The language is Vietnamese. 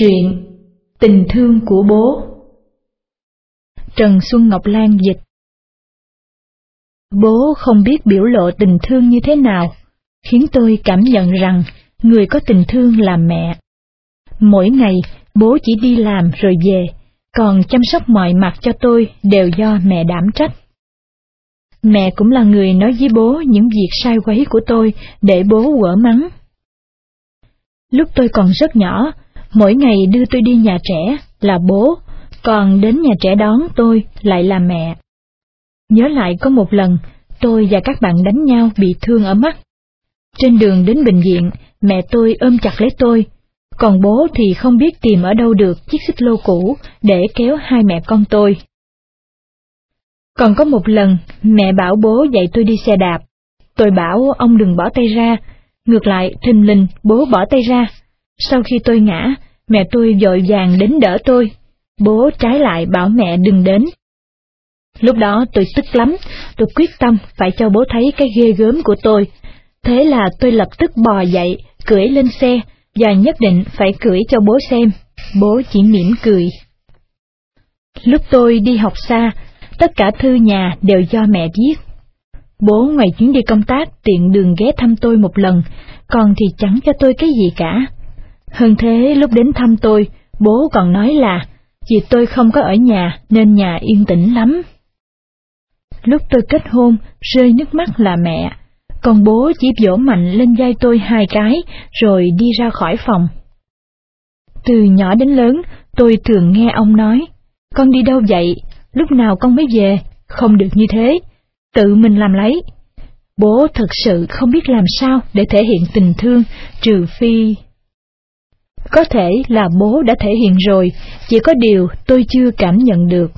Truyện Tình thương của bố Trần Xuân Ngọc Lan dịch Bố không biết biểu lộ tình thương như thế nào, khiến tôi cảm nhận rằng người có tình thương là mẹ. Mỗi ngày, bố chỉ đi làm rồi về, còn chăm sóc mọi mặt cho tôi đều do mẹ đảm trách. Mẹ cũng là người nói với bố những việc sai quấy của tôi để bố quở mắng. Lúc tôi còn rất nhỏ, mỗi ngày đưa tôi đi nhà trẻ là bố, còn đến nhà trẻ đón tôi lại là mẹ. Nhớ lại có một lần, tôi và các bạn đánh nhau bị thương ở mắt. Trên đường đến bệnh viện, mẹ tôi ôm chặt lấy tôi, còn bố thì không biết tìm ở đâu được chiếc xích lô cũ để kéo hai mẹ con tôi. Còn có một lần, mẹ bảo bố dạy tôi đi xe đạp. Tôi bảo ông đừng bỏ tay ra, ngược lại thình lình bố bỏ tay ra. Sau khi tôi ngã, mẹ tôi dội vàng đến đỡ tôi. Bố trái lại bảo mẹ đừng đến. Lúc đó tôi tức lắm, tôi quyết tâm phải cho bố thấy cái ghê gớm của tôi. Thế là tôi lập tức bò dậy, cưỡi lên xe, và nhất định phải cưỡi cho bố xem. Bố chỉ mỉm cười. Lúc tôi đi học xa, tất cả thư nhà đều do mẹ viết. Bố ngoài chuyến đi công tác tiện đường ghé thăm tôi một lần, còn thì chẳng cho tôi cái gì cả. Hơn thế lúc đến thăm tôi, bố còn nói là, vì tôi không có ở nhà nên nhà yên tĩnh lắm. Lúc tôi kết hôn, rơi nước mắt là mẹ, còn bố chỉ vỗ mạnh lên vai tôi hai cái, rồi đi ra khỏi phòng. Từ nhỏ đến lớn, tôi thường nghe ông nói, con đi đâu vậy, lúc nào con mới về, không được như thế, tự mình làm lấy. Bố thật sự không biết làm sao để thể hiện tình thương, trừ phi... Có thể là bố đã thể hiện rồi, chỉ có điều tôi chưa cảm nhận được.